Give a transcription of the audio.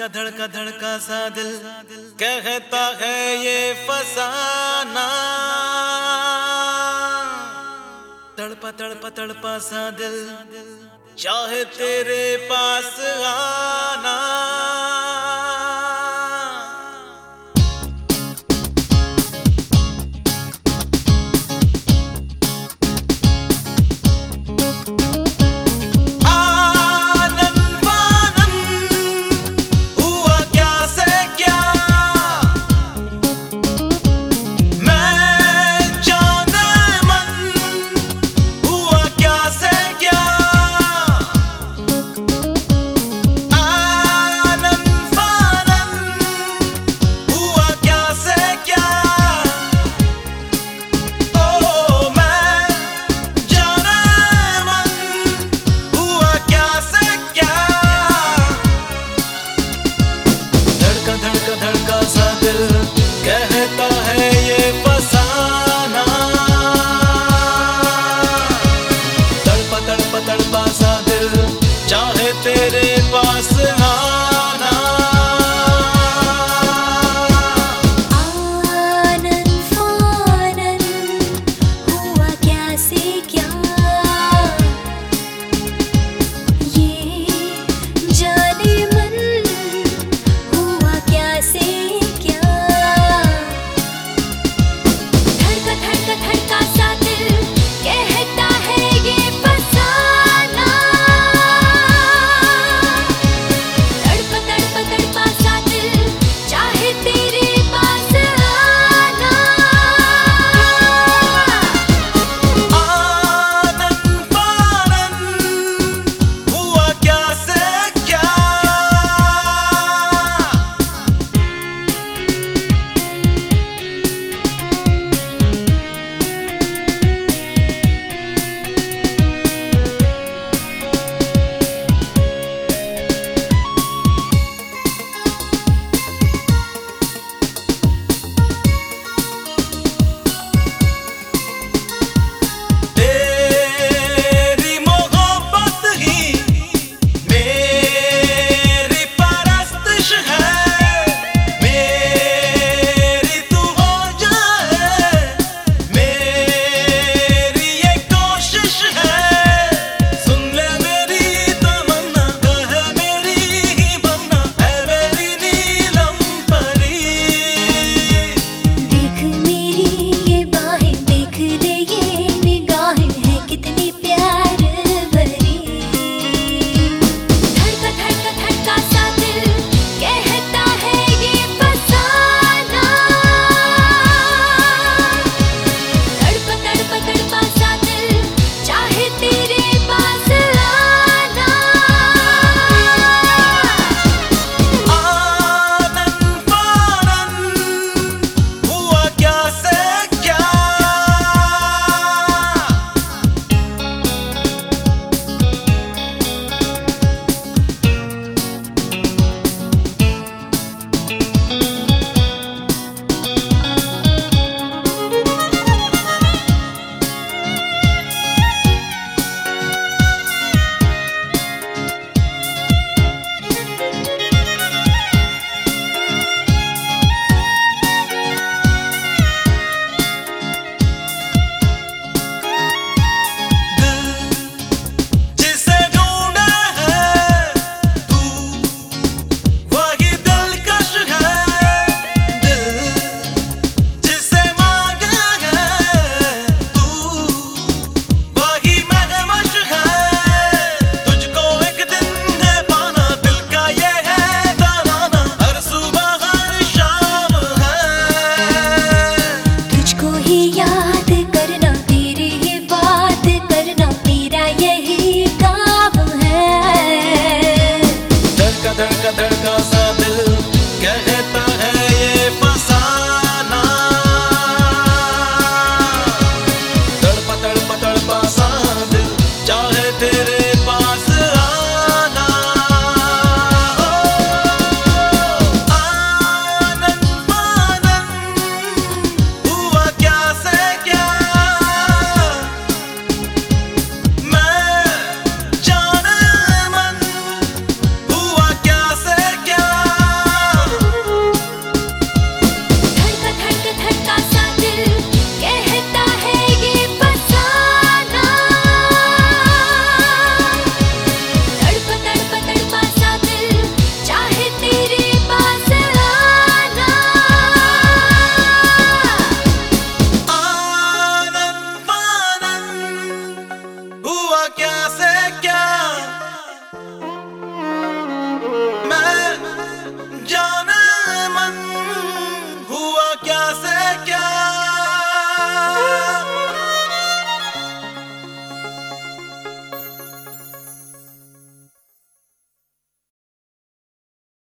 धड़का धड़का धड़का सा दिल कहता है ये फसाना। तड़पा तड़पा तड़पा सा दिल चाहे तेरे पास आना। serip asıl